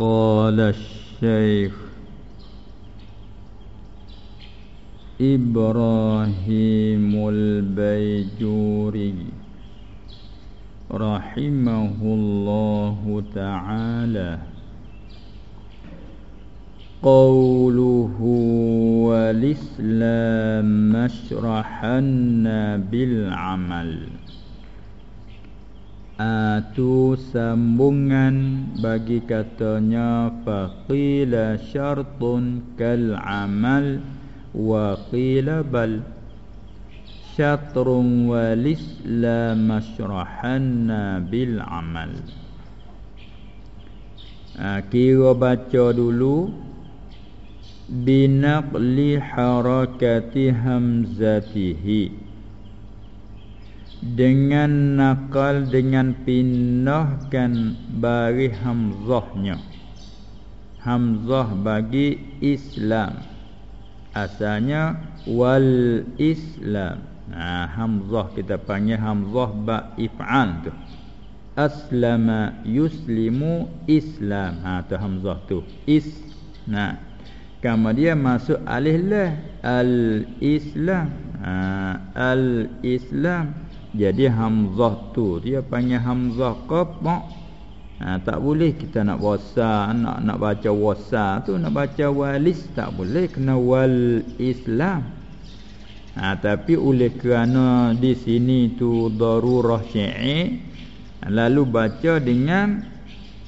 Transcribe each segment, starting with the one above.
قال الشيخ إبراهيم البيجوري رحمه الله تعالى. قوله والإسلام مشرحنا بالعمل. Itu sambungan bagi katanya faqila syartun kal amal wa qila bal syatrun wal islam mashrahanna bil amal. Ha, kira baca dulu. Binaqli harakati hamzatihi dengan nakal dengan pindahkan bari hamzahnya. Hamzah bagi Islam. Asalnya wal Islam. Nah hamzah kita panggil hamzah ba if'al tu. Aslama yuslimu islam. Ha tu hamzah tu. Is. Nah kemudian masuk alif lah al islam ha, al islam jadi hamzah tu dia panggil hamzah qaf ha, tak boleh kita nak wasa nak nak baca wasa tu nak baca walis tak boleh kena wal islam. Ha, tapi oleh kerana di sini tu darurah syi'i lalu baca dengan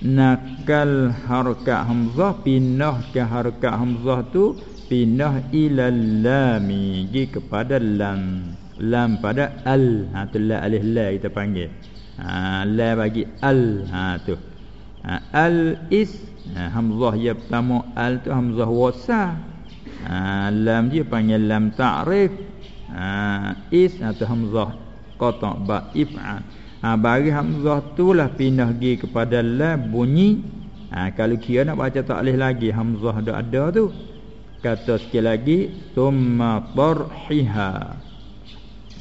nakal harakat hamzah pindah ke harakat hamzah tu pindah ila lami kepada lam lam pada al. Ha tu la alif la kita panggil. Ha la bagi al. Ha tu. Ha, al is ha, hamzah ya pertama al tu hamzah wasa. Ha, lam dia panggil lam ta'rif. Ha, is atau ha, hamzah qata ba if'al ha bagi hamzah tu lah pindah gi kepada la bunyi. Ha, kalau kira nak baca taklih lagi hamzah dah ada tu. Kata sekali lagi summa tarhiha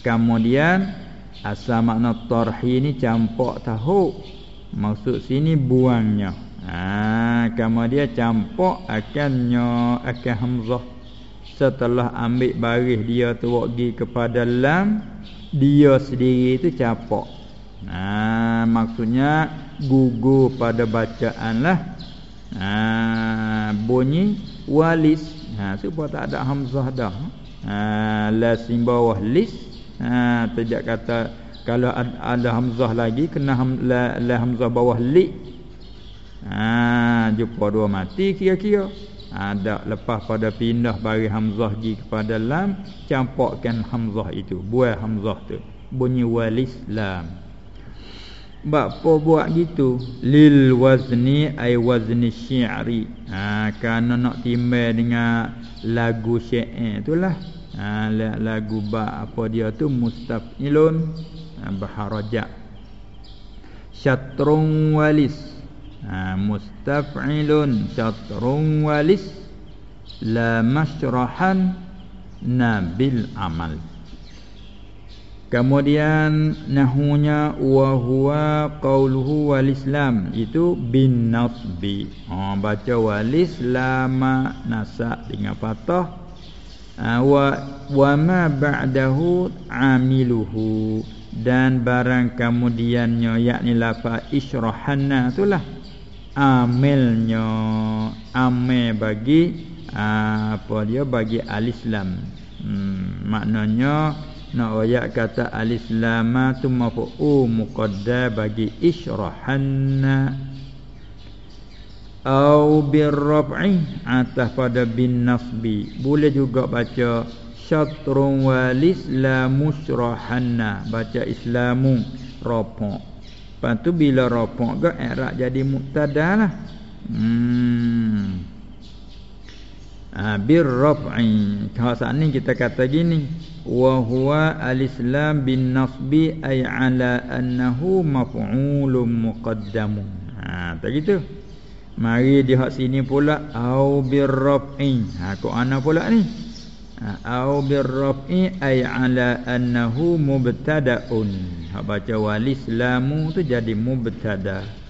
Kemudian asal makna tarhi ni campak tahu. Maksud sini buangnya. Ha, kemudian campak akannya akan hamzah. Setelah ambil baris dia tu pergi kepada lam, dia sendiri tu campak. Ha, maksudnya gugur pada bacaan lah. Ha, bunyi walis. Ha, supaya tak ada hamzah dah. Ha, la simbawah lis ha tidak kata kalau ada hamzah lagi kena ham, la, la hamzah bawah li ha jumpa dua mati kira-kira. Ada ha, lepas pada pindah bagi hamzah gi kepada lam campakkan hamzah itu buah hamzah tu bunyi walis lam Bak apa buat gitu? Lil wazni ay wazni syi'ri. Ha kerana nak timbal dengan lagu syair itulah ha, lagu ba apa dia tu mustafilun ha, baharajak syatrun walis. Ha, mustafilun syatrun walis. La masyrahan nabil amal. Kemudian nahunya wa huwa qauluhu wal islam. Itu bin nasbi. Ha baca wal islam nasab dengan patah Ha, wa wa ma ba'dahu amiluhu. Dan barang kemudiannya yakni lafaz isyrahanna itulah amilnya. Amil bagi ha, apa dia? Bagi al-islam. Hmm, maknanya nak ayat kata al-islam tu mafu muqaddar bagi isyrahanna au birraf'i atas pada bin nasbi. Boleh juga baca syatrun walis la musrahanna baca islamu rafa lepas tu bila rafa ke i'rab jadi mubtada lah. Hmm. Ha, birraf'i kalau saat ni kita kata gini wa huwa al-islam bin nasbi ay ala annahu maf'ulun muqaddamun. Ha tak gitu Mari di hak sini pula au birraf'i. Ha ana pula ni? Ha au birraf'i ay ala annahu mubtada'un. Ha baca wal islamu tu jadi mubtada.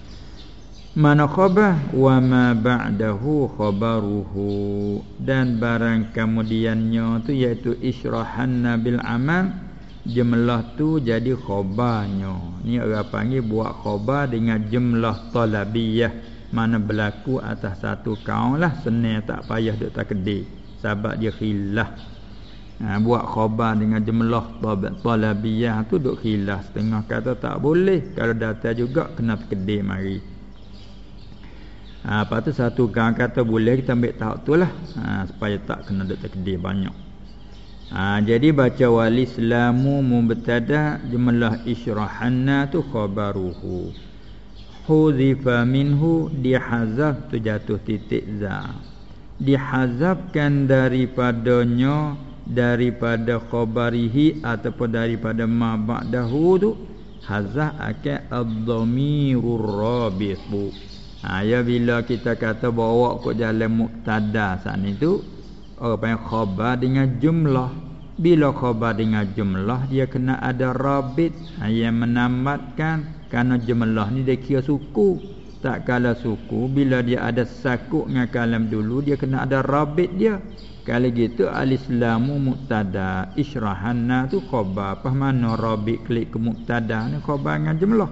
mana khabar wa ma ba'dahu khabaruhu dan barang kemudiannya tu iaitu isyrahanna bil amal jumlah tu jadi khabarnya ni orang panggil buat khabar dengan jumlah talabiyah mana berlaku atas satu kaum lah. Senang tak payah duk takdir. Sebab dia khilaf. Ha, buat khabar dengan jumlah talabiyah tu duk khilaf. Setengah kata tak boleh. Kalau datang juga kena takdir mari. Ha, lepas tu satu gang kata boleh kita ambil tahap tu lah. Ha, Supaya tak kena duk takdir banyak. Ha, Jadi baca wali selamu mubtada jumlah isyrahanna tu khabaruhu Huzifa minhu dihazab tu jatuh titik za. Dihazabkan daripadanya Daripada khabarihi ataupun daripada ma ba'dahu tu Hazah akan ad-dhamirur rabitu. Ha, ya bila kita kata bawa ke jalan muktada saat itu orang panggil khabar dengan jumlah. Bila khabar dengan jumlah dia kena ada rabit. Ha, yang menamatkan kerana jumlah ni dia kira suku. Tak kala suku bila dia ada sakuk dengan kalam dulu dia kena ada rabit dia. Kalau gitu al-islamu muktada isyrahanna tu khabar. Apa mana rabit klik ke muktada ni khabar dengan jumlah.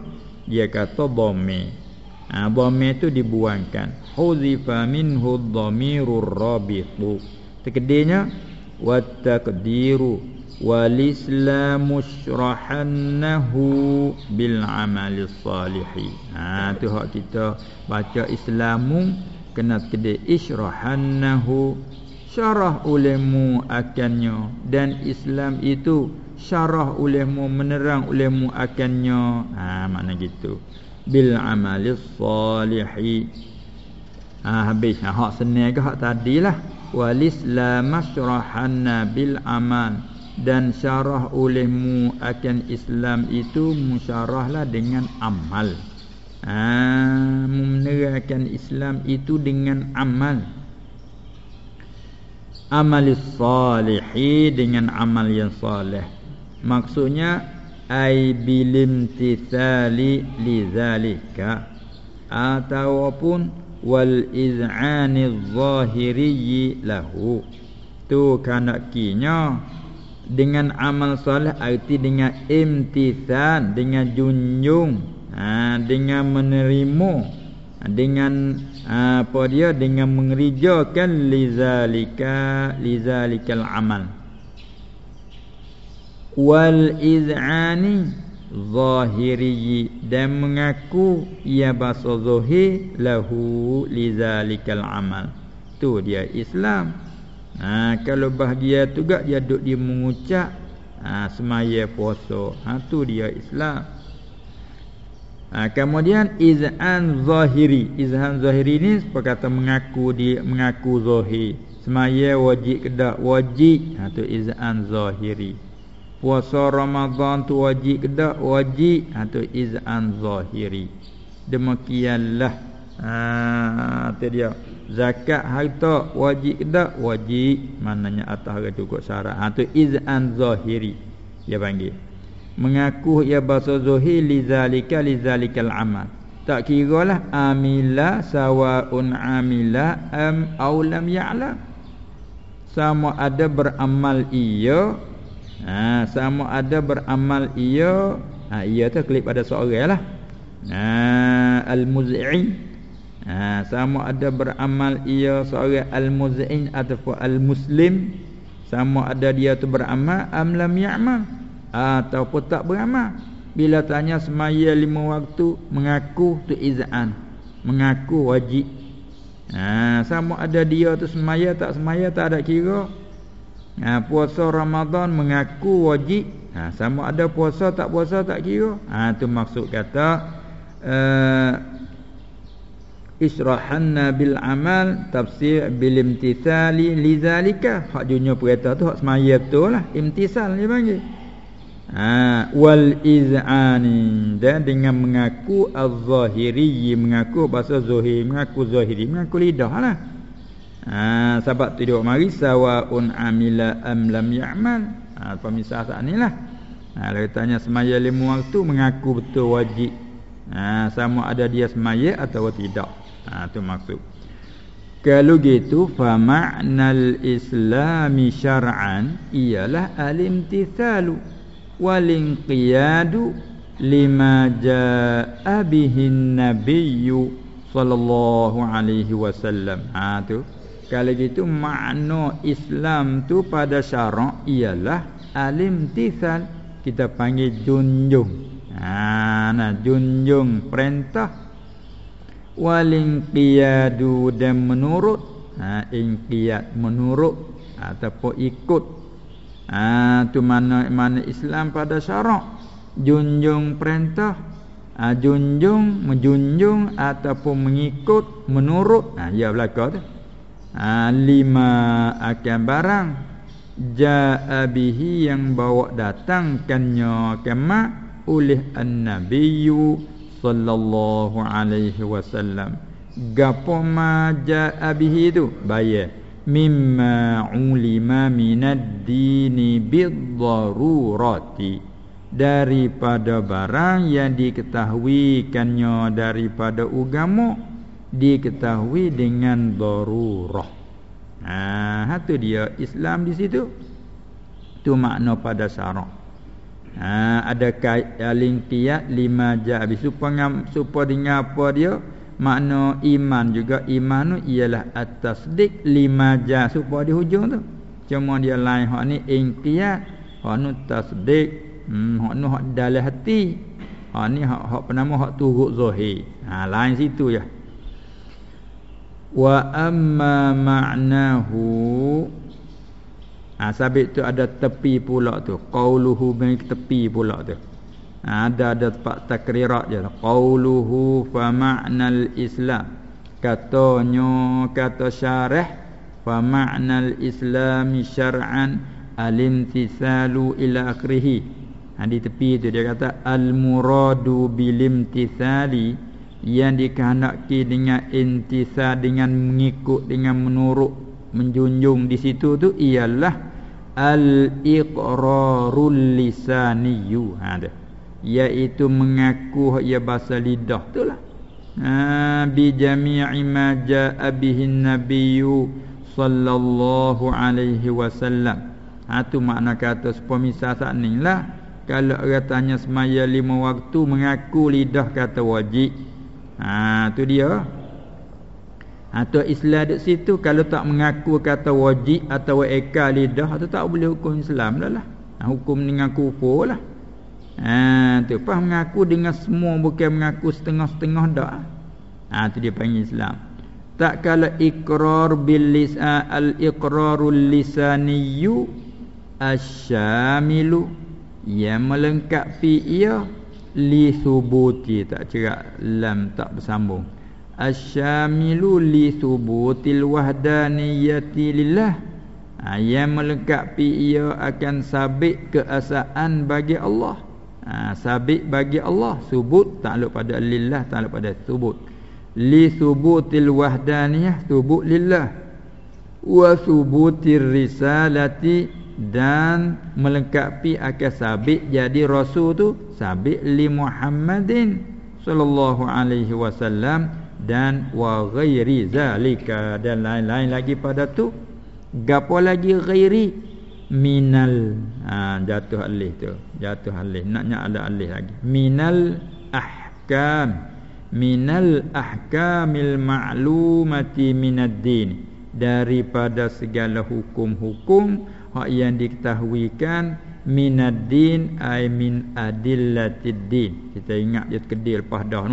Dia kata dhamir ha, Dhamir tu dibuangkan Huzifa minhu dhamirur rabitu Terkedirnya Wattaqdiru Walislamu syrahannahu Bil amali salihi ha, tu hak kita baca islamu Kena terkedir Isyrahannahu Syarah ulemu akannya. Dan Islam itu Syarah ulemu menerang ulemu akannya. Ha, Mana gitu. Bil amali salihi ha habis. Ha hak senang ke hak tadilah wal islam masrahanna bil amal dan syarah olehmu akan Islam itu musyarahlah dengan amal. Ha, menerangkan Islam itu dengan amal. Amal salihi dengan amal yang saleh. Maksudnya ai bilimtithali lidzalika ataupun wal iz'ani zahiri lahu tu kanakinya dengan amal soleh arti dengan imtithal dengan junjung ha, dengan menerima dengan apa dia dengan mengerjakan lizalika lizalikal amal. Wal iz'ani zahiri dan mengaku ia bahasa zahir lahu lizalikal amal tu dia Islam ha, kalau bahagia tu gak dia duduk dia mengucap. Ha, semaya puasa ha, tu dia Islam. Ha, kemudian iz'an zahiri. Iz'an zahiri ni perkata mengaku dia mengaku zahir. Semaya wajib kedak wajib? Ha, tu iz'an zahiri. Puasa Ramadan tu wajib ke tak wajib? Ha tu izan zahiri. Demikianlah. Ha tu dia zakat harta wajib ke tak? Wajib. Maknanya atas harga cukup syarat. Ha tu izan zahiri dia panggil. Mengaku ia bahasa zahir li zalika li zalikal amal. Tak kiralah amila sawaun amila am aw lam ya'lam. Sama ada beramal ia. Ha, sama ada beramal ia. Ha, ia tu klik pada seorang lah. Ha, al-muz'in ha, sama ada beramal ia seorang al-muz'in ataupun al-muslim. Sama ada dia tu beramal am lam ya'mal ataupun tak beramal. Bila tanya semaya lima waktu mengaku tu izan mengaku wajib. Ha, sama ada dia tu semaya tak semaya tak ada kira. Ha, puasa Ramadan mengaku wajib. Ha, sama ada puasa tak puasa tak kira. Ha tu maksud kata uh, israhanna bil amal tafsir bil imtithali lidzalika hak dunia perkata tu hak semaya betul lah imtisal dia panggil ha wal iz'ani dan dengan mengaku az-zahiri mengaku bahasa zahir mengaku zahiri mengaku lidah lah Ha sebab tu dia mari sawaun amila am lam ya'mal. Ha pemisah saat inilah. Ha kalau tanya semaya lima waktu mengaku betul wajib. ha, sama ada dia semaya atau tidak ha tu maksud. Kalau gitu fa ma'nal islami syar'an ialah al-imtithalu wal inqiyadu lima jaa bihi nabiyyu sallallahu alaihi wasallam. Ha tu. Kalau gitu makna Islam tu pada syarak ialah al-imtithal. Kita panggil junjung. Ha nah junjung perintah walin qiyadu dan menurut. Ha inqiyad menurut ataupun ikut. Ha tu mana mana Islam pada syarak. Junjung perintah. Ha, junjung menjunjung ataupun mengikut menurut. Ha ya belaka tu. Ha lima akan barang. Jaa bihi yang bawa datangkannya kemak oleh an-nabiyyu sallallahu alaihi wasallam. Gapo ma jaa bihi tu? Bayar. Mimma ulima minad dini bid-darurati. Daripada barang yang diketahui kannya daripada agama diketahui dengan darurah. Ha tu dia Islam di situ. Tu makna pada syarak ha, ada kait alinqiyat lima jabi supaya supaya dengan apa dia makna iman juga. Iman tu ialah at-tasdiq lima ja supaya di hujung tu. Cuma dia lain hak ni inqiyat hak nu tasdiq hmm hak nu hak dalam hati. Hak ni hak hak penama hak turut zahir ha lain situ ya wa amma ma'nahu Ha, sabit tu ada tepi pula tu. Qauluhu bin tepi pula tu. Ha, ada ada tempat takrirat je. Qauluhu fa ma'nal Islam. Katanya kata syarah fa ma'nal Islam syar'an al-imtithalu ila akhirih. Ha, di tepi tu dia kata al-muradu bil imtithali yang dikehendaki dengan intisal dengan mengikut dengan menurut menjunjung di situ tu ialah al-iqrarul lisaniyu. Ha dia iaitu mengaku ya bahasa lidah. Itulah. Ha bi jami'i ma jaa bihi nabiyyu sallallahu alaihi wasallam. Ha tu makna kata sepemisal saat ni lah. Kalau orang tanya semaya lima waktu mengaku lidah kata wajib. Ha tu dia atau Islam di situ kalau tak mengaku kata wajib atau eka lidah atau tak boleh hukum Islam dah lah. Ha, hukum dengan kufur lah. Ha, tu pas mengaku dengan semua bukan mengaku setengah-setengah dah. Ha, tu dia panggil Islam. Tak kala ikrar bil lisan al iqrarul lisaniyyu asyamilu yang melengkapi ia li subuti tak cerak lam tak bersambung asyamilu li thubutil wahdaniyati lillah. Ha, yang melengkapi ia akan sabit keasaan bagi Allah. Ha, sabit bagi Allah. Subut takluk pada lillah takluk pada subut. Li thubutil wahdaniyah subut lillah. Wa thubutir risalati dan melengkapi akan sabit jadi rasul tu sabit li Muhammadin sallallahu alaihi wasallam dan wa ghairi zalika. Dan lain-lain lagi pada tu. Gapo lagi ghairi? Minal. Ha, jatuh alih tu. Jatuh alih. Naknya ada alih lagi. Minal ahkam. Minal ahkamil ma'lumati minad din. Daripada segala hukum-hukum hak yang diketahuikan minad din ay min adillatid din. Kita ingat dia kedil lepas dah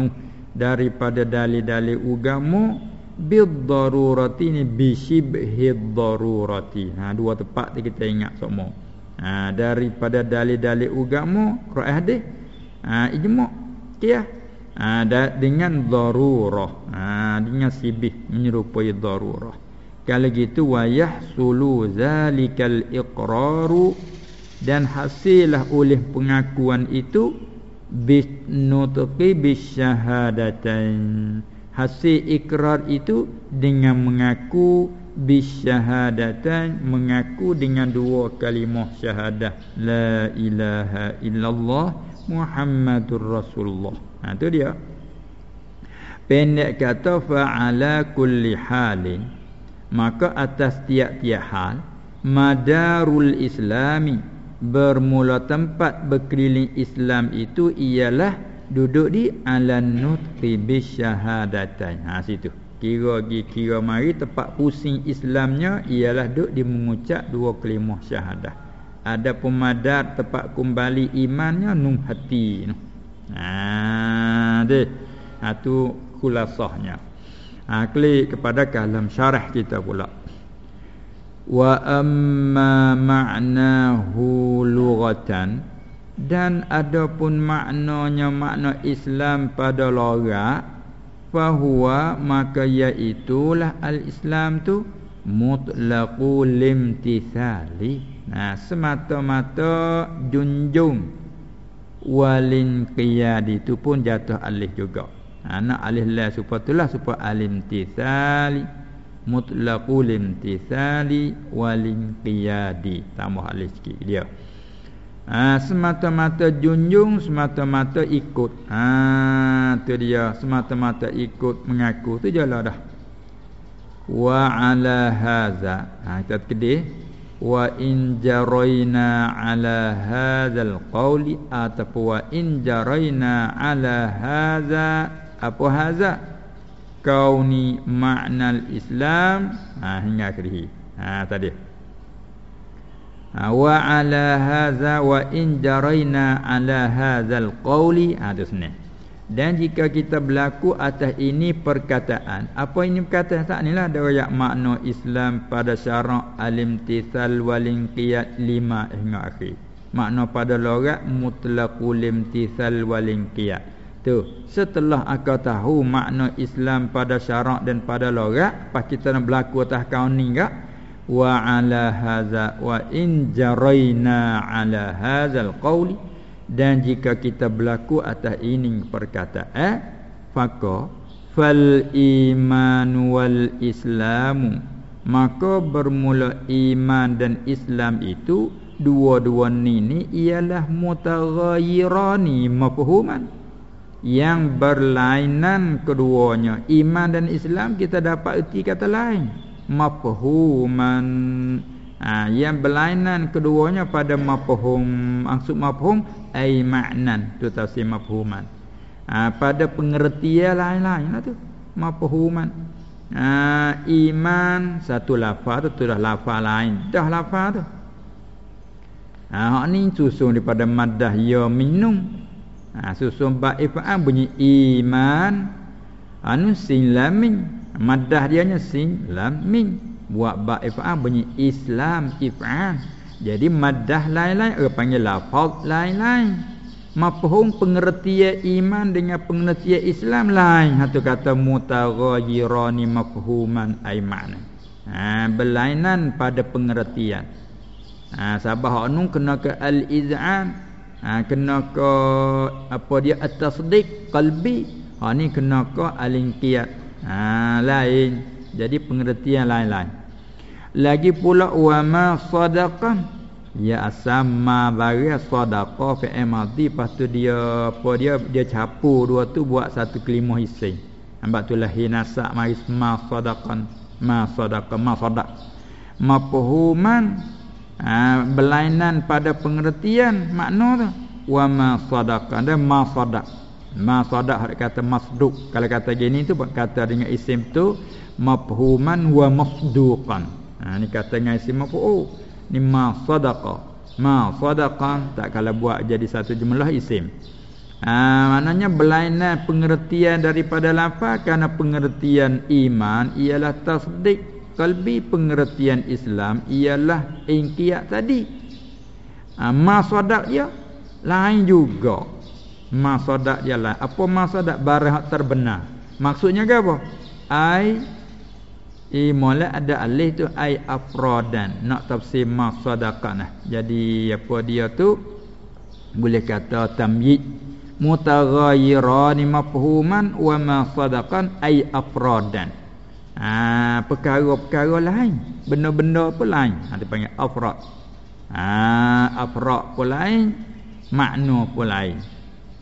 daripada dalil-dalil agama bid-darurati ni bi shibhid-darurati. Ha dua tempat kita ingat semua. Ha daripada dalil-dalil agama Quran hadis. Ha ijma' kiyah. Ha da, dengan darurah. Ha dengan sibih menyerupai darurah. Kalau gitu wa yahsulu zalikal iqraru dan hasillah oleh pengakuan itu binutqi bisyahadatain. Hasil ikrar itu dengan mengaku bisyahadatain mengaku dengan dua kalimah syahadah. La ilaha illallah muhammadur rasulullah. Ha tu dia. Pendek kata fa'ala kulli halin. Maka atas tiap-tiap hal madarul islami bermula tempat berkeliling Islam itu ialah duduk di alan nutqi bisyahadatain ha situ. Kira gi kira mari tempat pusing Islamnya ialah duduk di mengucap dua kalimah syahadah. Ada pemadar tempat kembali imannya nung hati. Ha deh ha tu khulasahnya ha klik kepada kalam syarah kita pula wa amma ma'nahu lughatan. Dan adapun maknanya makna Islam pada logat fahuwa maka iaitulah al-Islam tu mutlaqul limtithali. Nah semata-mata junjung. Walin qiyad itu pun jatuh alih juga. Anak alih la supaya itulah supaya alim tithali mutlaqul imtithali wal inqiyadi. Tambah alif sikit dia. Ha, semata-mata junjung semata-mata ikut. Ha tu dia. Semata-mata ikut mengaku. Tu jelah dah. Wa ala hadza ha kita kedih. Wa in jaraina ala hadzal qawli ataupun wa in jaraina ala hadza apa hadza kauni makna Islam. Ha hingga akhirih ha tadi. Ha, wa ala hadza wa in jaraina ala hadzal qawli. Ha senang dan jika kita berlaku atas ini perkataan apa ini perkataan? Tak nilah ada ayat makna Islam pada syarak alim tisal qiyat lima hingga akhir. Makna pada logat mutlaqul imtithal walin qiyat Tu, setelah aku tahu makna Islam pada syarak dan pada logat, pas kita nak berlaku atas kau ni gak. Wa ala hadza wa in jaraina ala hadzal qawli dan jika kita berlaku atas ini perkataan, eh, faka fal iman wal islamu maka bermula iman dan Islam itu dua-dua ni ni ialah mutaghayyirani mafhuman yang berlainan keduanya iman dan Islam kita dapat erti kata lain. Mafhuman. Ha, yang berlainan keduanya pada mafhum. Maksud mafhum ai maknan tu tafsir mafhuman. Ha, pada pengertian lain-lain lah tu. Mafhuman. Ha, iman satu lafaz tu dah lafaz lain. Dah lafaz tu. Ha, ni susun daripada madah ya minum ha, susun ba if'al bunyi iman. Anu sin lam mim madah dia nya sin lam mim buat ba if'al bunyi islam if'al jadi madah lain-lain orang panggil lafaz lain-lain. Mafhum pengertian iman dengan pengertian Islam lain. Satu kata mutaghayyirani mafhuman ay makna ha berlainan pada pengertian. Ha sabah anu kena ke al-iz'an ha, kena ke apa dia at-tasdiq qalbi? Ha ni kena ke al-inqiyad. Ha lain. Jadi pengertian lain-lain. Lagi pula wa ma sadaqan ya asama bagi sadaqah fi amadi lepas tu dia apa dia dia capu dua tu buat satu kelimah isim nampak tu lah hinasa ma sadaqan ma sadaqan ma sadaq mafhuman ha, berlainan pada pengertian makna tu. Wa ma sadaqa dan ma sadaq ma sadaq kata masduq. Kalau kata gini tu kata dengan isim tu mafhuman wa masduqan. Ha ni kata dengan isim maf'ul ni ma sadaqa. Ma sadaqa tak kalau buat jadi satu jumlah isim. Ha, maknanya berlainan pengertian daripada lafaz kerana pengertian iman ialah tasdik kalbi pengertian Islam ialah ingkiat tadi. Ha, masadak dia lain juga. Masadak dia lain. Apa masadak barang terbenar? Maksudnya ke apa? Ai Imala ada alih tu ai afrodan nak tafsir masadaqan jadi apa dia tu boleh kata tamyiz mutaghayyirani mafhuman wa ma sadaqan ai afrodan ha, perkara-perkara lain benda-benda apa lain ha dipanggil afrad ha afrad pun lain makna pun lain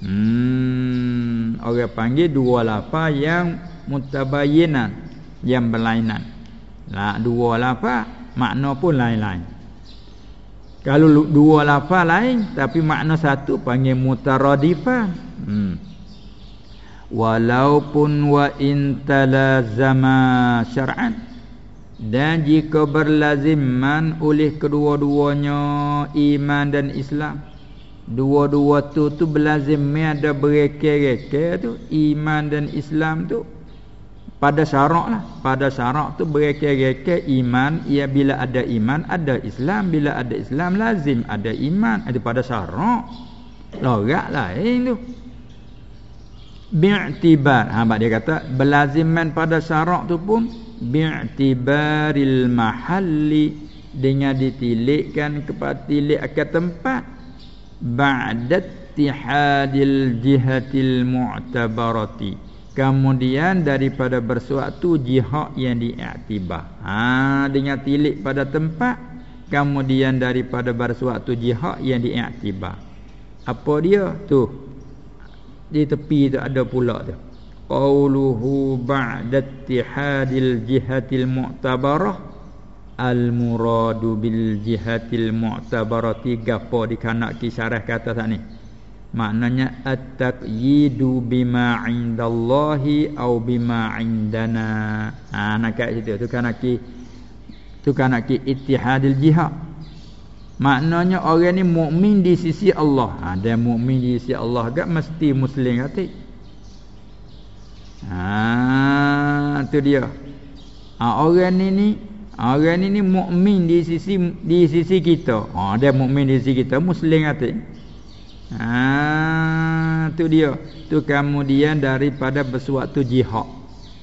Hmm, orang panggil dua lafaz yang mutabayyinan, yang berlainan. Lah dua lafaz makna pun lain-lain. Kalau dua lafaz lain tapi makna satu panggil mutaradifan. Hmm. Walaupun wa in talazama syar'an. Dan jika berlaziman oleh kedua-duanya iman dan Islam dua-dua tu tu berlazim ada bereke-reke tu iman dan Islam tu pada syarak lah. Pada syarak tu bereke-reke iman ia bila ada iman ada Islam. Bila ada Islam lazim ada iman. Ada pada syarak. Lorak lain tu bi'tibar. Ha dia kata berlaziman pada syarak tu pun bi'tibaril mahalli. Dengan ditilikkan kepada tilik akan tempat. Ba'da ittihadil jihatil mu'tabarati. Kemudian daripada bersuatu jihad yang diiktibar ha dengan tilik pada tempat kemudian daripada bersuatu jihad yang diiktibar apa dia? Tu di tepi tu ada pula tu. Qawluhu ba'da ittihadil jihatil mu'tabarah. Al muradu bil jihatil mu'tabarati gapo dikanak ki syarah kata tak ni. Maknanya at taqyidu bima indallahi au bima indana. Ha nak kat situ. Tu kan ki tu kan ki ittihadil jihad maknanya orang ni mukmin di sisi Allah ha dia mukmin di sisi Allah gak mesti muslim kata Ha tu dia. Ha, orang ni ni orang ni ni mukmin di sisi di sisi kita. Ha dia mukmin di sisi kita muslim hati. Ha tu dia. Tu kemudian daripada bersuatu jihad.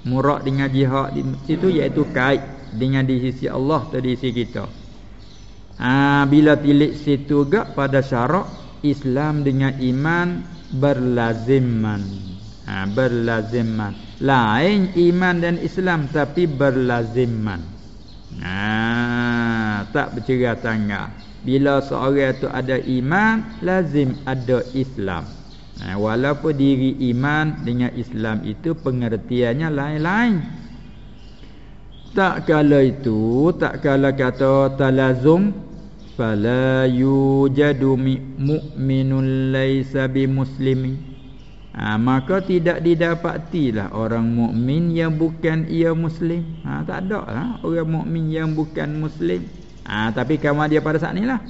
Murad dengan jihad di situ iaitu kait dengan di sisi Allah tu di sisi kita. Ha bila tilik situ gak pada syarak Islam dengan iman berlaziman. Ha, berlaziman. Lain iman dan Islam tapi berlaziman. Ha, tak bercerai tangga. Bila seorang itu ada iman lazim ada Islam. Ha, walaupun diri iman dengan Islam itu pengertiannya lain-lain. Tak kala itu tak kala kata talazum fala yujadu mu'minun laysa bimuslimin. Ha, maka tidak didapatilah orang mukmin yang bukan ia muslim. Ha, tak ada lah orang mukmin yang bukan muslim. Ha, tapi kamu dia pada saat inilah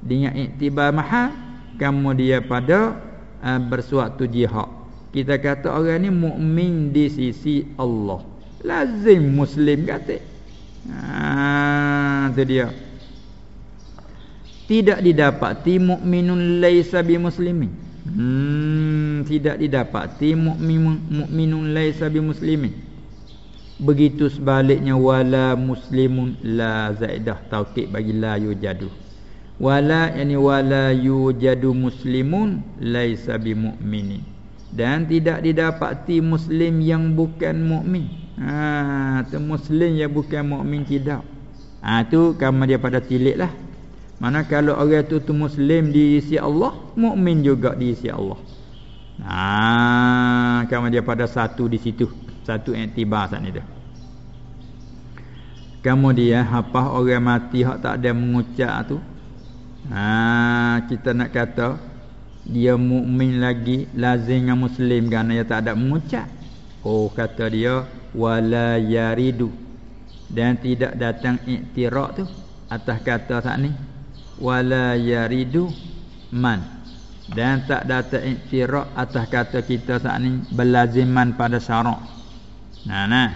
dengan iktibar mahal kamu dia pada uh, bersuatu jihad. Kita kata orang ni mukmin di sisi Allah. Lazim muslim kata. Ha tu dia tidak didapati mukminun laisa bi muslimin Hmm, tidak didapati mukmin mukminun laisa bimuslimin. Begitu sebaliknya wala muslimun la zaidah taukid bagi la yujadu. Wala yani wala yujadu muslimun laisa bimumin. Dan tidak didapati muslim yang bukan mukmin. Ha, tu muslim yang bukan mukmin tidak. Ha tu kamu dia pada tiliklah. Mana kalau orang tu tu muslim di sisi Allah, mukmin juga di sisi Allah. Nah, kamu dia pada satu di situ, satu iktibar saat itu. Kemudian apa orang mati hak tak ada mengucap tu? Ha, kita nak kata dia mukmin lagi lazim dengan muslim kerana dia tak ada mengucap. Oh kata dia wala yaridu dan tidak datang iktiraf tu atas kata saat ni wala yaridu man. Dan tak datang iktiraf atas kata kita saat ni berlaziman pada syarak. Nah nah.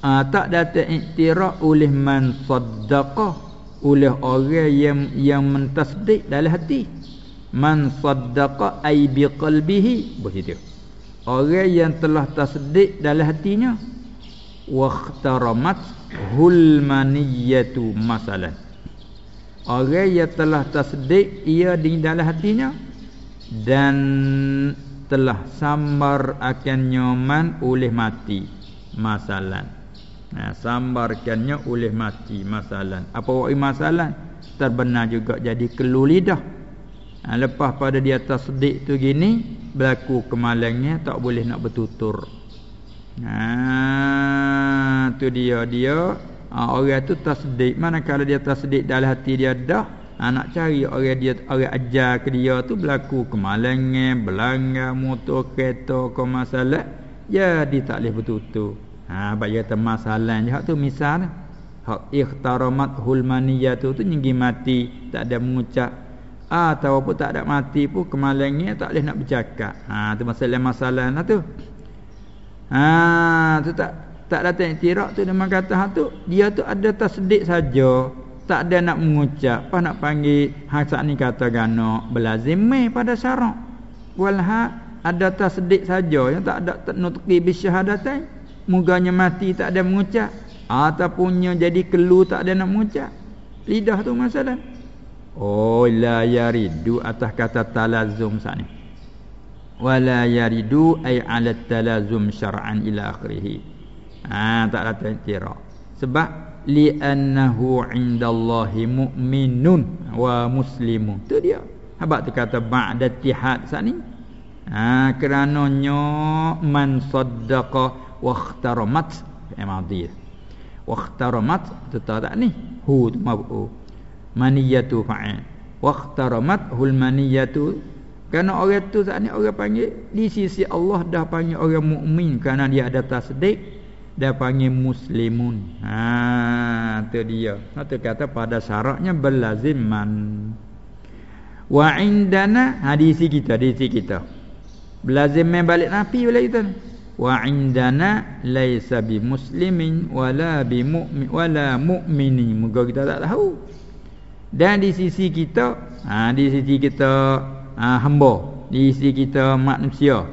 Uh, tak datang iktiraf oleh man saddaqa oleh orang yang yang mentasdik dalam hati. Man saddaqa ai biqalbihi begitu orang yang telah tasdik dalam hatinya wa ikhtaramat hulmaniyatu masalah Orang yang telah tasdik ia di dalam hatinya dan telah sambar akan nyoman oleh mati masalan. Nah, sambarkannya oleh mati masalan. Apa wak masalan? Terbenar juga jadi kelu lidah. ha, lepas pada dia tasdik tu gini berlaku kemalangnya tak boleh nak bertutur ha tu dia dia ha, orang tu tasdik mana kalau dia tasdik dalam hati dia dah ha, nak cari orang dia orang ajar ke dia tu berlaku kemalangan belanga motor kereta ke masalah ya dia tak boleh bertutur ha bagi kata masalah je tu misal hak ikhtaramat hulmaniyatu tu nyinggi mati tak ada mengucap atau pun tak ada mati pun kemalangnya tak boleh nak bercakap. Ha tu masalah-masalah lah tu. Ha tu tak tak datang tirak tu dia kata ha tu dia tu ada tasdik saja. Tak ada nak mengucap, apa nak panggil hak ni kata gano belazim pada syarak. Walha ada tasdik saja yang tak ada nutqi bi syahadatain. Muganya mati tak ada mengucap ataupun jadi kelu tak ada nak mengucap. Lidah tu masalah. Oh la yaridu atas kata talazum sat ni. Wala yaridu ay ala talazum syar'an ila akhirih. Ha tak ada tira. Sebab li annahu indallahi mu'minun wa muslimun. Tu dia. Habaq tu kata ba'da tihad sat ni. Ha kerana nyo man saddaqa wa ikhtaramat fi. Wa ikhtaramat tu tak ni. Hu tu mabu maniyatu fa'il waqtaramat hul maniyatu kerana orang tu saat ni orang panggil di sisi Allah dah panggil orang mukmin kerana dia ada tasdik dia panggil muslimun. Ha tu dia. Tu kata pada syaratnya berlaziman. Wa indana hadis kita hadis kita. Berlazim balik nafi balik kita wa indana laisa bi muslimin wala bi mu'min wala mu'mini. Moga kita tak tahu. Dan di sisi kita ha, Di sisi kita ha, Hamba. Di sisi kita manusia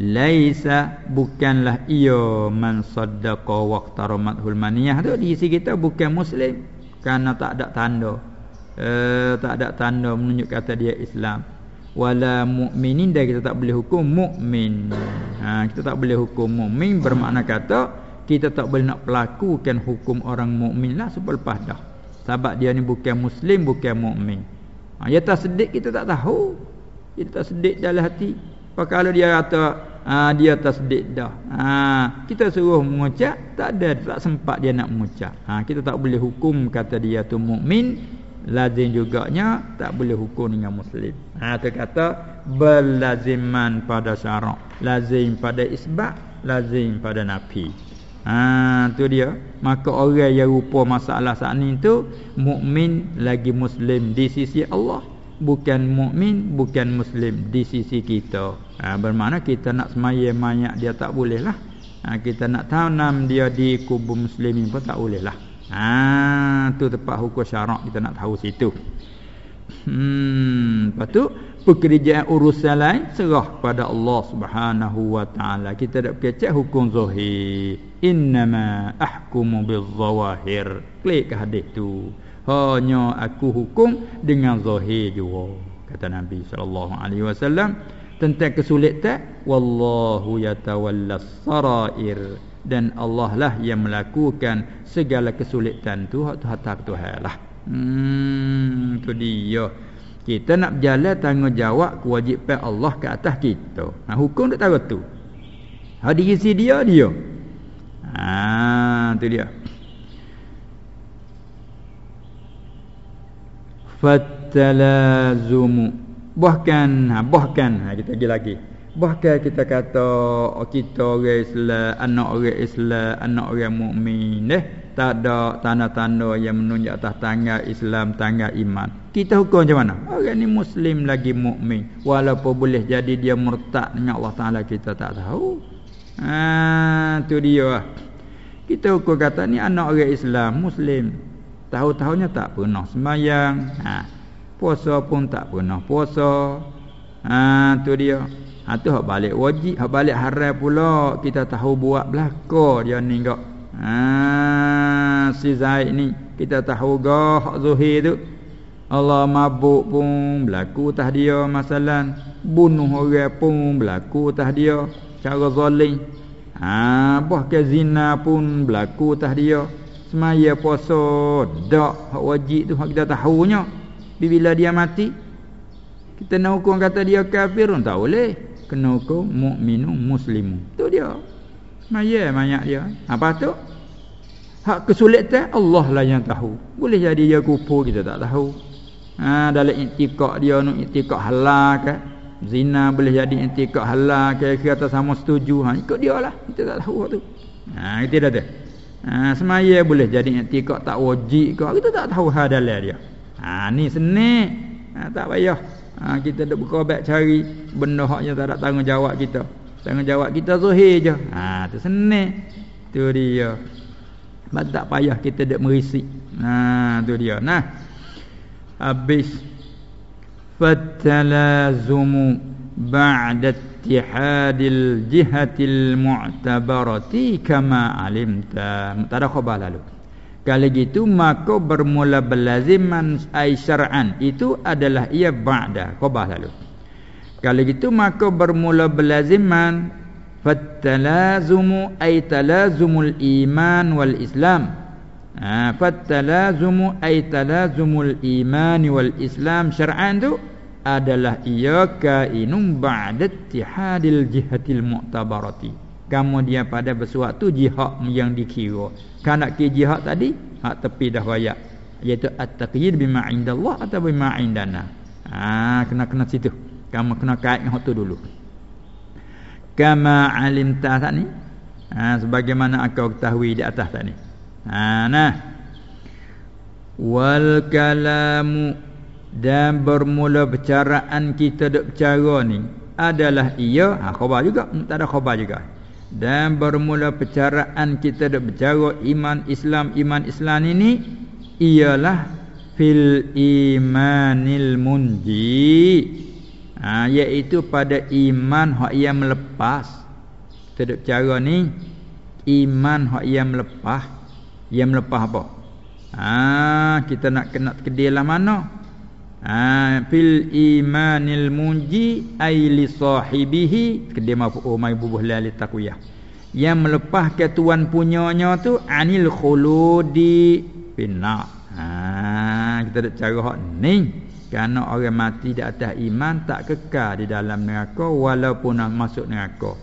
Laisa Bukanlah ia Man saddaqa waqtaramat hulmaniyah tu Di sisi kita bukan muslim Kerana tak ada tanda eh, Tak ada tanda menunjuk kata dia Islam Wala mu'minin Dan kita tak boleh hukum mu'min ha, Kita tak boleh hukum mu'min Bermakna kata kita tak boleh nak pelakukan hukum orang mukmin lah sebab lepas dah. Sebab dia ni bukan muslim, bukan mukmin. Ha, dia tak sedik kita tak tahu. Dia tak sedik dalam hati. Kalau dia kata ha, dia tak sedik dah. Ha, kita suruh mengucap, tak ada tak sempat dia nak mengucap. Ha, kita tak boleh hukum kata dia tu mukmin, lazim juganya tak boleh hukum dengan muslim. Ha tu kata berlaziman pada syarak, lazim pada isbat, lazim pada nafi. Ha tu dia. Maka orang yang rupa masalah saat ni tu mukmin lagi muslim di sisi Allah, bukan mukmin bukan muslim di sisi kita. Ha bermakna kita nak semaya mayat dia tak boleh lah. Ha kita nak tanam dia di kubur muslimin pun tak boleh lah. Ha tu tempat hukum syarak kita nak tahu situ. Hmm, lepas tu pekerjaan urusan lain serah pada Allah Subhanahu wa taala. Kita tak kecek hukum zahir. Innama ahkumu bizawahir. Klik ke hadis tu. Hanya aku hukum dengan zahir juga. Kata Nabi sallallahu alaihi wasallam tentang kesulitan wallahu yatawallas sarair dan Allah lah yang melakukan segala kesulitan tu hatta Tuhan lah. Hmm tu dia. Kita nak berjalan tanggungjawab kewajipan Allah ke atas kita. Nah hukum tak tahu tu. Hadis dia dia. Ha tu dia. Fatalazumu bahkan ha, bahkan ha, kita lagi lagi bahkan kita kata oh, kita orang Islam anak orang Islam anak orang mukmin eh tak ada tanda-tanda yang menunjuk atas tangga Islam, tangga iman. Kita hukum macam mana? Orang ni muslim lagi mukmin, walaupun boleh jadi dia murtad dengan Allah Taala kita tak tahu. Ha tu dia. Kita hukum kata ni anak orang Islam, muslim. Tahu-tahunya tak pernah sembahyang. Ha. Puasa pun tak pernah puasa. Ha tu dia. Ha tu hak balik wajib, hak balik haram pula kita tahu buat belaka dia ni enggak Ha, si Zaid ni kita tahu gah hak zuhir tu. Allah mabuk pun berlaku tah dia masalan. Bunuh orang pun berlaku tah dia cara zalim. Ha, bahkan zina pun berlaku tah dia. Semaya puasa dak hak wajib tu hak kita tahunya. bila dia mati kita nak hukum kata dia kafir pun tak boleh. Kena hukum mukminu muslimu. Tu dia. Mayat mayat dia. Apa tu? Hak kesulitan Allah lah yang tahu. Boleh jadi dia kufur kita tak tahu. Ha, dalam iktikak dia nak iktikak halal ke? Zina boleh jadi iktikak halal ke? Kata sama setuju. Ha, ikut dia lah. Kita tak tahu tu. Ha, kita dah tu ha, semaya boleh jadi iktikak tak wajib ke kita tak tahu hal dalam dia ha, ni seni ha, tak payah ha, kita dah berkobat cari benda hak yang tak ada tanggungjawab kita Tanggungjawab kita zuhir je. Ha tu senang. Tu dia. Mak tak payah kita dak merisik. Ha tu dia. Nah. Habis fatalazumu ba'da ittihadil jihatil mu'tabarati kama alimta. Tak ada khabar lalu. Kalau gitu maka bermula belaziman ai syar'an itu adalah ia ba'da khabar lalu. Kalau gitu maka bermula belaziman fattalazumu ay talazumul iman wal islam. Ha fattalazumu ay talazumul iman wal islam syar'an tu adalah ia kainum ba'da ittihadil jihatil mu'tabarati. Kemudian pada bersuatu jihad yang dikira. Kan nak ke jihad tadi, hak tepi dah wayak. Iaitu at-taqyid bima indallah atau bima indana. Ha kena kena situ. Kamu kena kait dengan tu dulu. Kama alimta tadi. Ha, sebagaimana aku ketahui di atas tadi. Ha, nah. Wal kalamu dan bermula bercaraan kita duk bercara ni adalah ia ha khabar juga tak ada khabar juga. Dan bermula percaraan kita duk bercara iman Islam iman Islam ini ialah fil imanil munji ha, Iaitu pada iman Hak yang melepas. Terhadap cara ni Iman hak yang melepas. Yang melepas apa? Ha, Kita nak kena kedilah mana ha, Fil imanil munji Aili sahibihi Kedih mafu oh mai bubuh lali takwiyah Yang melepas ke tuan punyanya tu Anil khuludi Finna ha, Kita ada cara hak ni kerana orang mati di atas iman tak kekal di dalam neraka walaupun nak masuk neraka.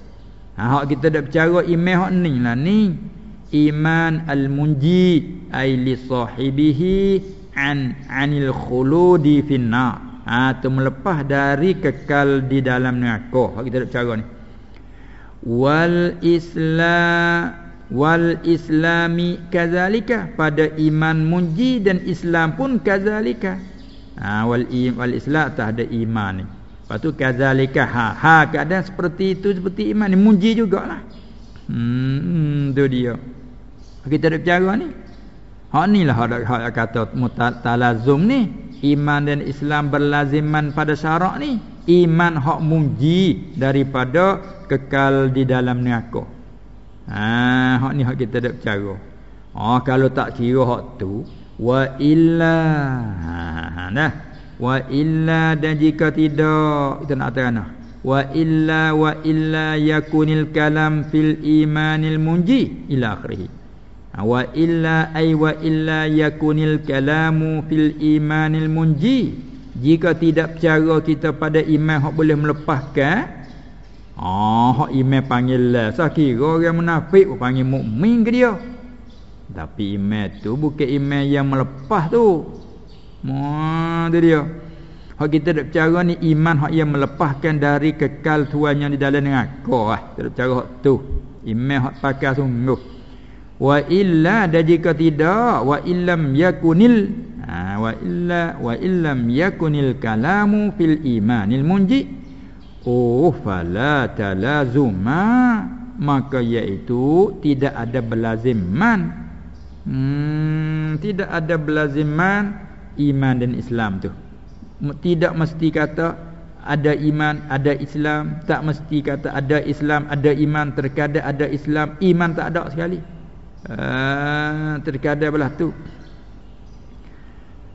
Ha hak kita dak bercara iman hak ni lah ni. Iman al-munji ay li sahibihi an anil khuludi finna. Ha tu melepas dari kekal di dalam neraka. Hak kita dak bercara ni. Wal islam wal islami kazalika. Pada iman munji dan Islam pun kazalika. Ha, wal wal islam tak ada iman ni. Lepas tu kadzalika ha ha keadaan seperti itu seperti iman ni. Muji jugalah. Hmm tu dia. Kita ada bicara ni hak nilah hak hak kata mutalazum ni. Iman dan Islam berlaziman pada syarak ni. Iman hak muji daripada kekal di dalam neraka ha hak ni hak kita ada bicara oh kalau tak kira hak tu wa illa ha, ha nah. Wa illa dan jika tidak kita nak katakan wa illa wa illa yakunil kalam fil imanil munji ila akhirih. ha, wa illa ay wa illa yakunil kalamu fil imanil munji jika tidak percaya kita pada iman hak boleh melepaskan ah hak iman panggil lah sakira orang munafik panggil mukmin ke dia tapi iman tu bukan iman yang melepas tu. Muah tu dia. Hak kita dak cara ni iman hak yang melepaskan dari kekal tuannya di dalam neraka ah. Kita cara hak tu. Iman hak pakai sungguh. Wa illa dan jika tidak wa illam yakunil ha, wa illa wa illam yakunil kalamu fil imanil munji oh fala talazuma maka iaitu tidak ada belaziman Hmm, tidak ada belaziman iman dan Islam tu. Tidak mesti kata ada iman, ada Islam, tak mesti kata ada Islam, ada iman, terkadang ada Islam, iman tak ada sekali. Ah, terkadang belah tu.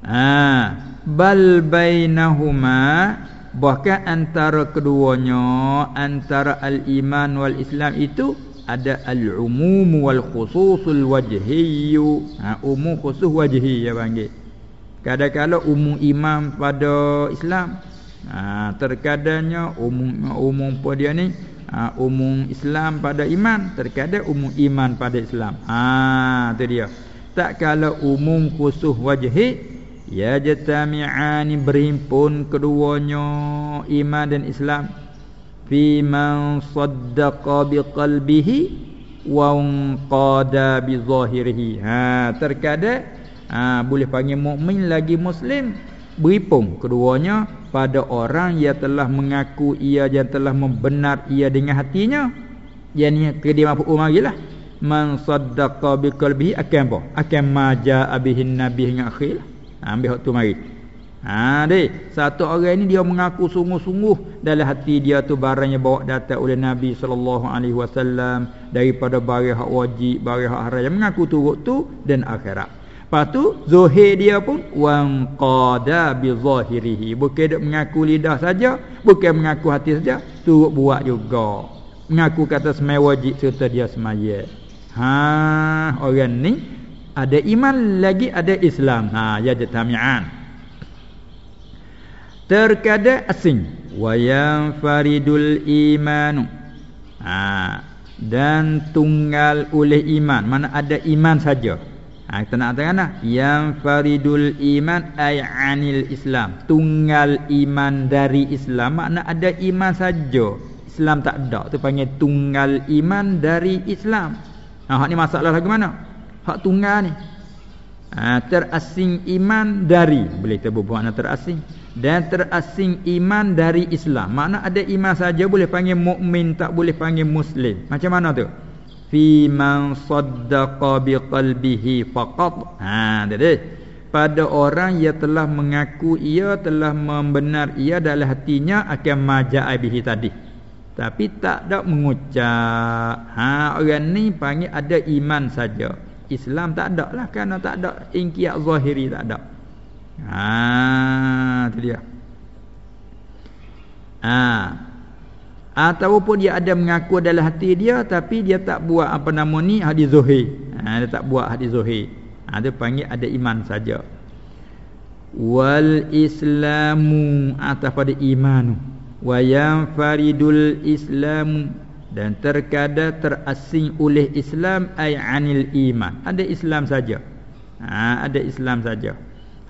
Ah, bal bainahuma bahkan antara keduanya antara al-iman wal Islam itu ada al-umum wal khususul wajhi ha umum khusus wajhi ya panggil Kadang-kadang umum iman pada Islam. Ha, terkadangnya umum umum apa dia ni? Ha, umum Islam pada iman, terkadang umum iman pada Islam. Ha, tu dia. Tak kalau umum khusus wajhi ya jatami'ani berhimpun keduanya iman dan Islam fi man saddaqa biqalbihi wa qada bi zahirihi ha terkadang ha, boleh panggil mukmin lagi muslim beripung keduanya pada orang yang telah mengaku ia yang telah membenar ia dengan hatinya. Yang ni dia mampu umarilah man saddaqa biqalbihi akan apa? Akan maja abihin nabi dengan akhir. Ha, ambil waktu mari. Ha deh, satu orang ini dia mengaku sungguh-sungguh dalam hati dia tu barangnya bawa datang oleh Nabi sallallahu alaihi wasallam daripada barang hak wajib, barang hak haram. Yang mengaku turut tu dan akhirat. Lepas tu zahir dia pun wan qada bi zahirihi. Bukan dia mengaku lidah saja, bukan mengaku hati saja, turut buat juga. Mengaku kata semai wajib serta dia semaya. Ha orang ni ada iman lagi ada Islam. Ha ya jatami'an terkadang asing wayang faridul iman ha, dan tunggal oleh iman mana ada iman saja ha, kita nak katakan lah yang faridul iman ay anil islam. Tunggal iman dari islam. Makna ada iman saja. Islam tak ada. Tu panggil tunggal iman dari Islam. Ha, hak ni masalah lagi mana? Hak tunggal ni. Ha, terasing iman dari. Boleh kita berbuat terasing? Dan terasing iman dari Islam. Makna ada iman saja boleh panggil mukmin tak boleh panggil muslim. Macam mana tu? Fi man saddaqa biqalbihi faqat. Ha, jadi pada orang yang telah mengaku ia telah membenar ia dalam hatinya akan maja'a bihi tadi. Tapi tak ada mengucap. Ha, orang ni panggil ada iman saja. Islam tak ada lah kerana tak ada ingkiat zahiri tak ada. Ha, tu dia. Ha. Ataupun dia ada mengaku dalam hati dia tapi dia tak buat apa nama ni hadis zuhir. Ha, dia tak buat hadis zuhir. Ha, dia panggil ada iman saja. Wal islamu atas pada iman. Wa yang faridul islamu dan terkadang terasing oleh Islam ay anil iman. Ada Islam saja. Ha, ada Islam saja.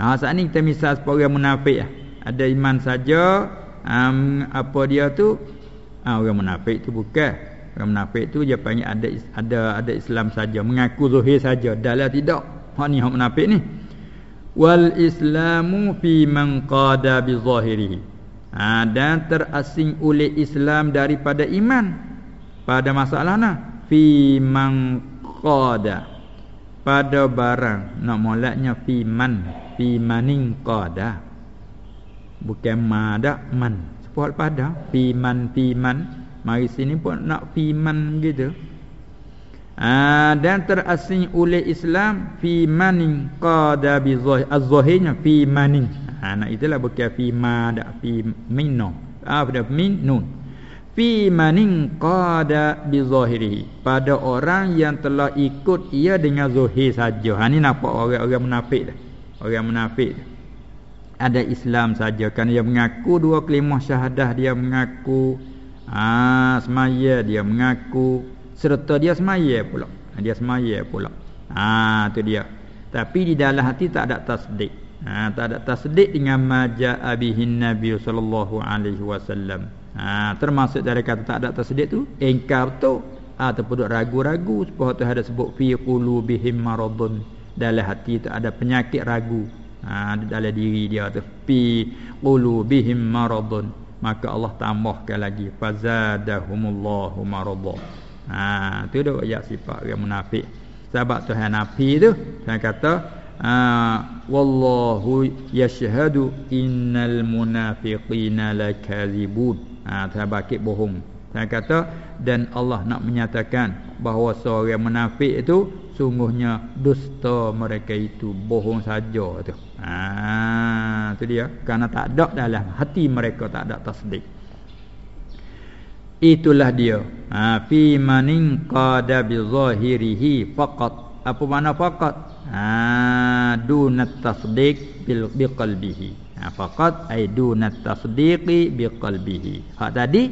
Ha saat ni kita misal seorang munafik lah. Ada iman saja um, apa dia tu ha, orang munafik tu bukan. Orang munafik tu dia panggil ada ada ada Islam saja, mengaku zahir saja. Dalam tidak. Hak ni hak munafik ni. Wal Islamu fi man qada bi zahirihi. Ha, dan terasing oleh Islam daripada iman pada masalah nah fi man qada pada barang nak moleknya fi man fi manin qada bukan mada man sepuluh pada fi man fi man mari sini pun nak fi man gitu. Ha, dan terasing oleh Islam fi manin qada az-zahirnya fi manin ha nak itulah bukan fi mada fi minno ah pada min nun. Fi manin qada bi zahirihi pada orang yang telah ikut ia dengan zahir saja. Ha ni nampak orang-orang munafik dah. Orang munafik ada Islam saja. Kan dia mengaku dua kalimah syahadah dia mengaku ah semaya dia mengaku. Serta dia semaya pula. Dia semaya pula. Ah tu dia. Tapi di dalam hati tak ada tasdik. Ah tak ada tasdik dengan maja abihin nabi sallallahu alaihi wasallam. Ah termasuk dari kata tak ada tasdik tu engkar tu. Ataupun ragu-ragu sebab tu ada sebut fi qulubihim maradun. Dalam hati itu ada penyakit ragu ha, dalam diri dia tu. Fi qulubihim maradun. Maka Allah tambahkan lagi. Fazadahumullahu maradun. Ha tu dah ayat sifat orang munafik. Sebab Tuhan Nabi tu Tuhan kata ha, wallahu yashhadu innal munafiqina lakazibun. Ha Tuhan bakit bohong. Tuhan kata dan Allah nak menyatakan bahawa seorang munafik itu sungguhnya dusta mereka itu bohong saja tu. Ha tu dia kerana tak ada dalam hati mereka tak ada tasdik. Itulah dia. Ha fi manin qada bi zahirihi faqat. Apa makna faqat? Ha ha, dunat tasdiq bil biqalbihi ha, faqat ay dunat tasdiqi biqalbihi hak tadi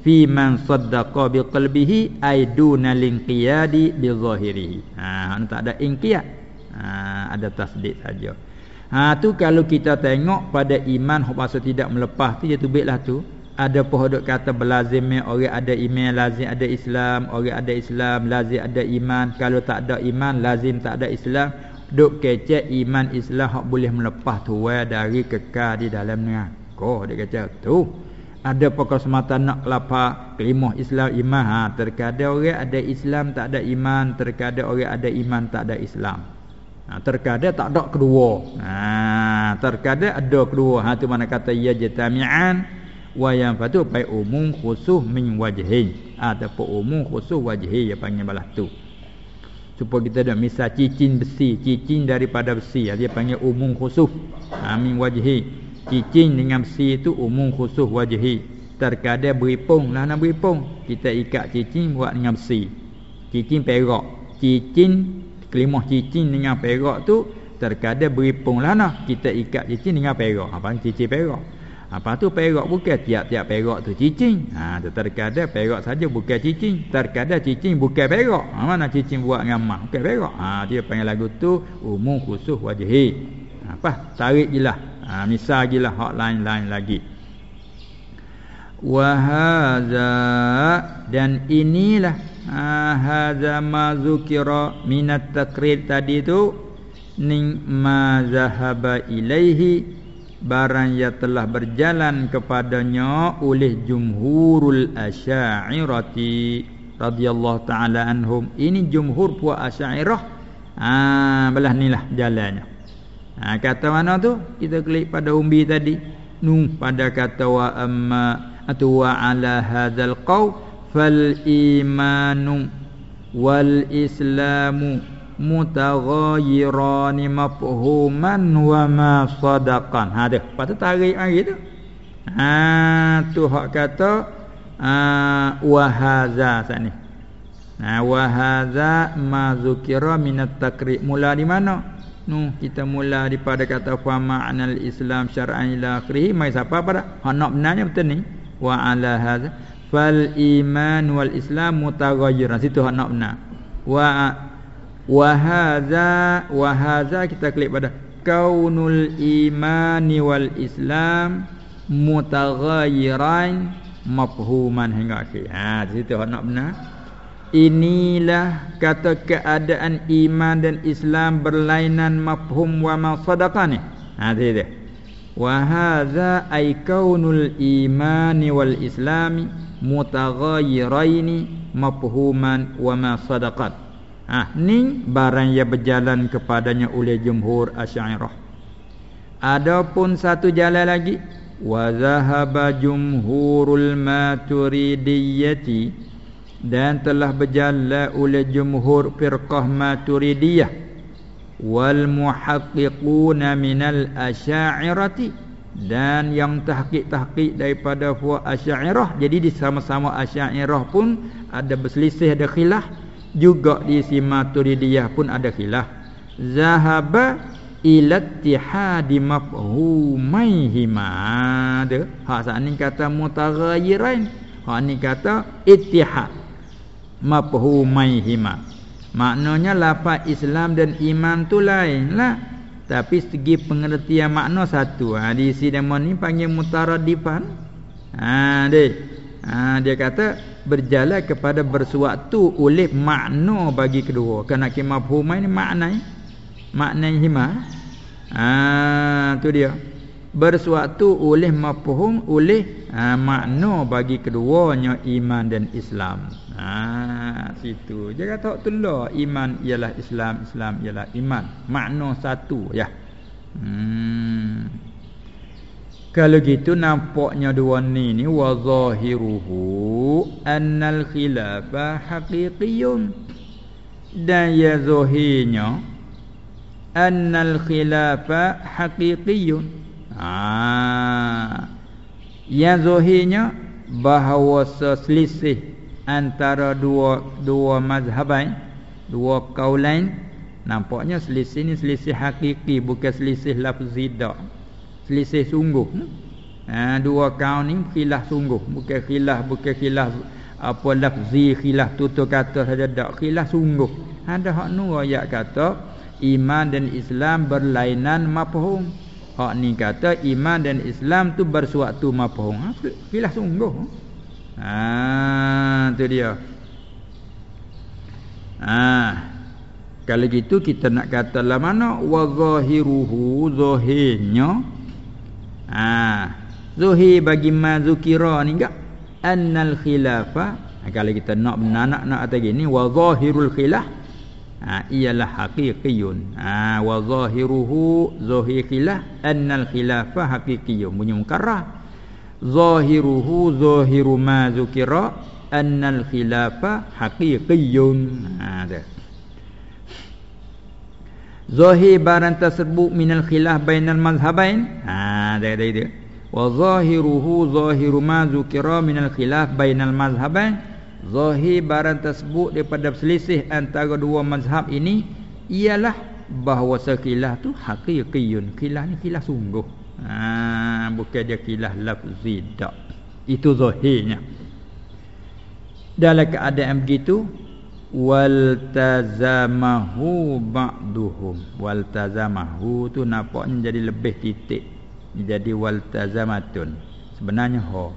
fi man saddaqa biqalbihi ay duna linqiyadi bi zahirihi ha tak ada inqiyad. Ha, ada tasdiq saja. Ha tu kalau kita tengok pada iman hok pasal tidak melepas tu dia tubiklah tu. Ada pohon kata berlazim orang ada iman lazim ada Islam orang ada Islam lazim ada iman. Kalau tak ada iman lazim tak ada Islam. Duk kecek iman Islam hak boleh melepas tuai dari kekal di dalam neraka dia kata tu ada pokok semata nak kelapa kelimah Islam iman ha terkadang orang ada Islam tak ada iman. Terkadang orang ada iman tak ada Islam. Ha terkadang tak ada kedua. Ha terkadang ada kedua. Ha tu mana kata ya jatami'an wa yang fatu pai umum khusus min wajhi ataupun umum khusus wajhi ya panggil balah tu. Supaya kita ada misal cicin besi cicin daripada besi. Dia panggil umum khusus. Ha, min wajhi cicin dengan besi itu umum khusus wajhi terkadang beripung lah nak beripung kita ikat cicin buat dengan besi cicin perak cicin kelimah cicin dengan perak tu terkadang beripung lah nak kita ikat cicin dengan perak apa cicin perak apa tu perak bukan tiap-tiap perak tu cicing. Ha terkadang perak saja bukan cicing, terkadang cicing bukan perak. Ha mana cicing buat dengan mak bukan perak. Ha dia panggil lagu tu umum khusus wajhi. Apa? Tarik jelah. Ha misal jelah hak lain-lain lagi. Wa hadza dan inilah ha hadza ma zukira minat takrir tadi tu ning ma zahaba ilaihi barang yang telah berjalan kepadanya oleh jumhurul asy'ariyati radhiyallahu taala anhum. Ini jumhur puak asy'ariyah. Ah belah nilah jalannya ha, kata mana tu? Kita klik pada umbi tadi. Nu pada kata wa amma atau wa ala hadzal qaw fal imanu wal islamu mutaghayyirani mafhuman wa ma sadaqan. Ha dia patut tarik hari tu. Ha tu hak kata ha wa hadza sani ha wa hadza ma zukira at-taqri mula di mana nu kita mula daripada kata fa ma'nal islam syar'an ila akhirih. Mai siapa pada? Hak nak benarnya betul ni. Wa ala hadza. Fal iman wal islam mutaghayyiran situ hak nak benar. Wa Wahaza Wahaza kita klik pada kaunul imani wal islam mutaghayyiran mafhuman hingga akhir. Ha situ nak benar. Inilah kata keadaan iman dan Islam berlainan mafhum wa masadaqah ni. Ha di situ. Wa hadza ay kaunul imani wal islami mutaghayyiraini mafhuman wa masadaqat. Ha, ni barang yang berjalan kepadanya oleh jumhur Asy'ariyah. Adapun satu jalan lagi wa zahaba jumhurul maturidiyyati dan telah berjalan oleh jumhur firqah maturidiyah. Wal muhaqqiquna minal asy'ariyati dan yang tahqiq-tahqiq daripada fuah asy'ariyah jadi di sama-sama asy'ariyah pun ada berselisih ada khilaf juga di si Maturidiyah pun ada khilaf zahaba ila ittihadi mafhumaihima. Ada. Hak sat ni kata mutaghayyiran hak ni kata ittihad mafhumaihima maknanya lafaz Islam dan iman tu lain lah. Tapi segi pengertian makna satu. Ha di sini ni panggil mutaradifan. Ha deh. Ha dia kata berjalan kepada bersuatu oleh makna bagi kedua. Kerana kimafhumah ini makna makna hima. Ah tu dia. Bersuatu oleh mafhum oleh ha, makna bagi keduanya iman dan Islam ah situ. Dia kata tullah iman ialah Islam Islam ialah iman. Makna satu ya. Hmm. Kalau gitu nampaknya dua ni ni wa zahiruhu annal khilafa haqiqiyun. Dan ya zahirnya annal khilafa haqiqiyun. Ah ya zahirnya bahawa selisih antara dua dua mazhabain dua kaulain Nampaknya selisih ni selisih hakiki bukan selisih lafzi dak. Selisih sungguh. Ha, dua kaum ni khilaf sungguh, bukan khilaf bukan khilaf apa lafzi khilaf tutur kata saja dak khilaf sungguh. Ada hak nu ayat kata iman dan Islam berlainan mafhum. Hak ni kata iman dan Islam tu bersuatu mafhum. Ha, khilaf sungguh. Ha, tu dia. Ah. Kalau gitu kita nak kata lah mana wa zahiruhu zahirnya. Ah, zahir bagi mazukira ni enggak annal khilafa. Ha, kalau kita nak benar nak nak kata gini wa zahirul khilaf ha, ialah haqiqiyun. Ha, wa zahiruhu zahir khilaf annal khilafa haqiqiyun. Bunyi mukarrah. Zahiruhu zahiru mazukira annal khilafa haqiqiyun. Ha, dah. Zahir barang tersebut minal khilaf bainal mazhabain. Ha dia dia dia. Wa zahiruhu zahiru ma zukira minal khilaf bainal mazhabain. Zahir barang tersebut daripada selisih antara dua mazhab ini ialah bahawa sekilah tu haqiqiyun. Khilaf ni khilaf sungguh. Ha bukan dia khilaf lafzi dak. Itu zahirnya. Dalam keadaan begitu wal tazamahu ba'duhum wal tazamahu tu nampaknya jadi lebih titik jadi wal tazamatun sebenarnya ho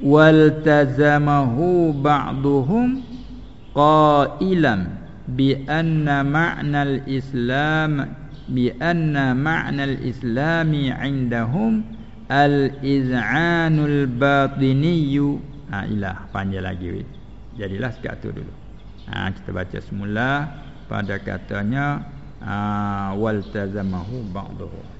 wal tazamahu ba'duhum qailan bi anna ma'na al islam bi anna ma'na al islami 'indahum al iz'anul batiniyyu. Ha ilah panjang lagi weh. Jadilah sekat tu dulu. Ha, kita baca semula pada katanya ha, wal tazamahu ba'dahu